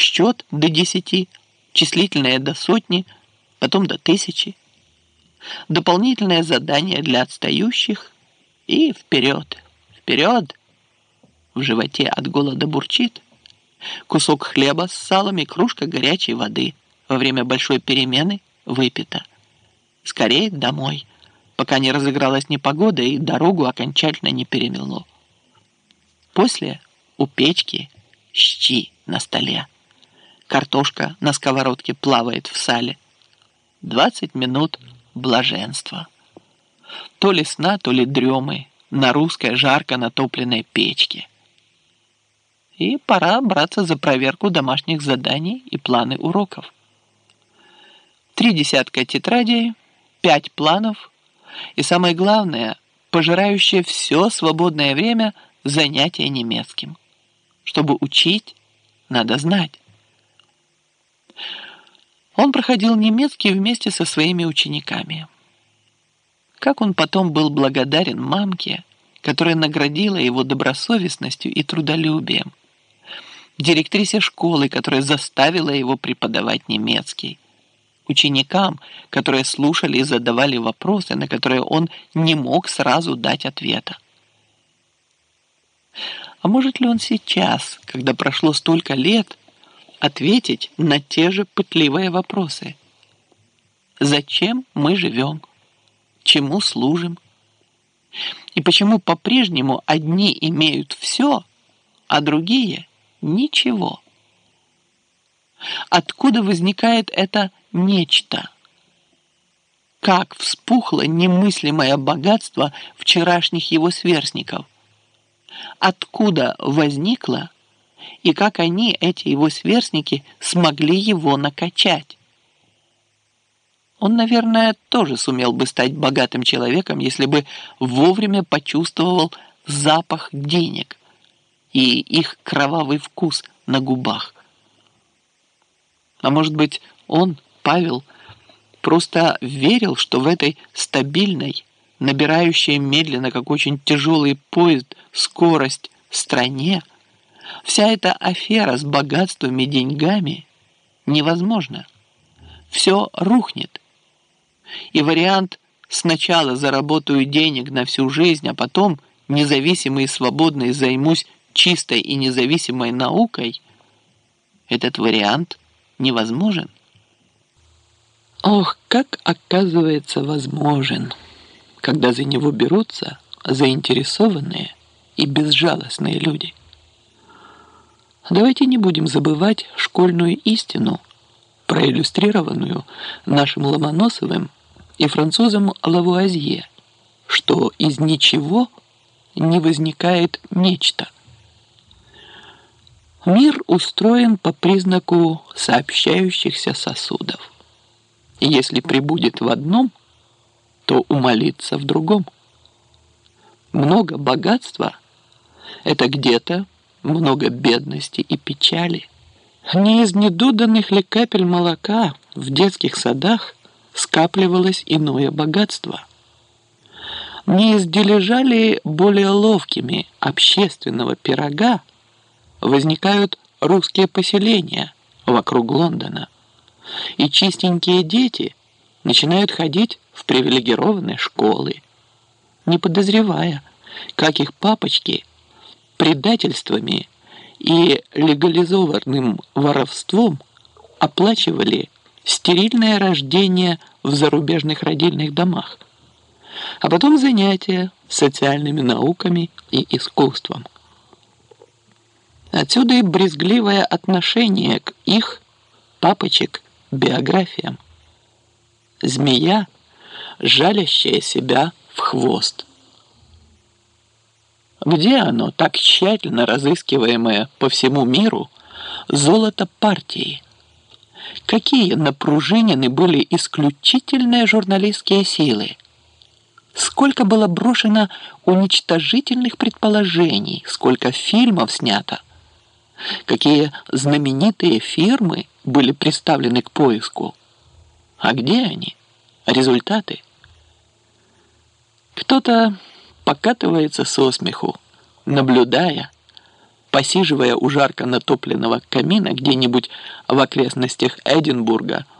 счет до десяти, числительное до сотни, потом до тысячи. Дополнительное задание для отстающих и вперед, вперед. В животе от голода бурчит. Кусок хлеба с салом и кружка горячей воды во время большой перемены выпита. Скорее домой, пока не разыгралась непогода и дорогу окончательно не перемело. После у печки щи на столе. Картошка на сковородке плавает в сале. Двадцать минут блаженства. То ли сна, то ли дремы на русской жарко натопленной печке. И пора браться за проверку домашних заданий и планы уроков. Три десятка тетрадей, пять планов и, самое главное, пожирающее все свободное время занятия немецким. Чтобы учить, надо знать. Он проходил немецкий вместе со своими учениками. Как он потом был благодарен мамке, которая наградила его добросовестностью и трудолюбием, директрисе школы, которая заставила его преподавать немецкий, ученикам, которые слушали и задавали вопросы, на которые он не мог сразу дать ответа. А может ли он сейчас, когда прошло столько лет, ответить на те же пытливые вопросы? Зачем мы живем? чему служим. И почему по-прежнему одни имеют все, а другие – ничего. Откуда возникает это нечто? Как вспухло немыслимое богатство вчерашних его сверстников? Откуда возникло и как они, эти его сверстники, смогли его накачать? Он, наверное, тоже сумел бы стать богатым человеком, если бы вовремя почувствовал запах денег и их кровавый вкус на губах. А может быть, он, Павел, просто верил, что в этой стабильной, набирающей медленно, как очень тяжелый поезд, скорость стране, вся эта афера с богатством и деньгами невозможна. Все рухнет. И вариант «сначала заработаю денег на всю жизнь, а потом независимый и свободный займусь чистой и независимой наукой» этот вариант невозможен. Ох, как оказывается возможен, когда за него берутся заинтересованные и безжалостные люди. Давайте не будем забывать школьную истину, проиллюстрированную нашим Ломоносовым и французом Лавуазье, что из ничего не возникает нечто. Мир устроен по признаку сообщающихся сосудов. Если прибудет в одном, то умолится в другом. Много богатства – это где-то много бедности и печали. Не из недуданных ли капель молока в детских садах – скапливалось иное богатство. Не из дележа ли более ловкими общественного пирога возникают русские поселения вокруг Лондона, и чистенькие дети начинают ходить в привилегированные школы, не подозревая, как их папочки предательствами и легализованным воровством оплачивали стерильное рождение в зарубежных родильных домах, а потом занятия социальными науками и искусством. Отсюда и брезгливое отношение к их, папочек, биографиям. Змея, жалящая себя в хвост. Где оно, так тщательно разыскиваемое по всему миру, золото партии – какие напружинены были исключительные журналистские силы. Сколько было брошено уничтожительных предположений, сколько фильмов снято. Какие знаменитые фирмы были представлены к поиску. А где они? Результаты? Кто-то покатывается со смеху, наблюдая, посиживая у жарко натопленного камина где-нибудь в окрестностях Эдинбурга –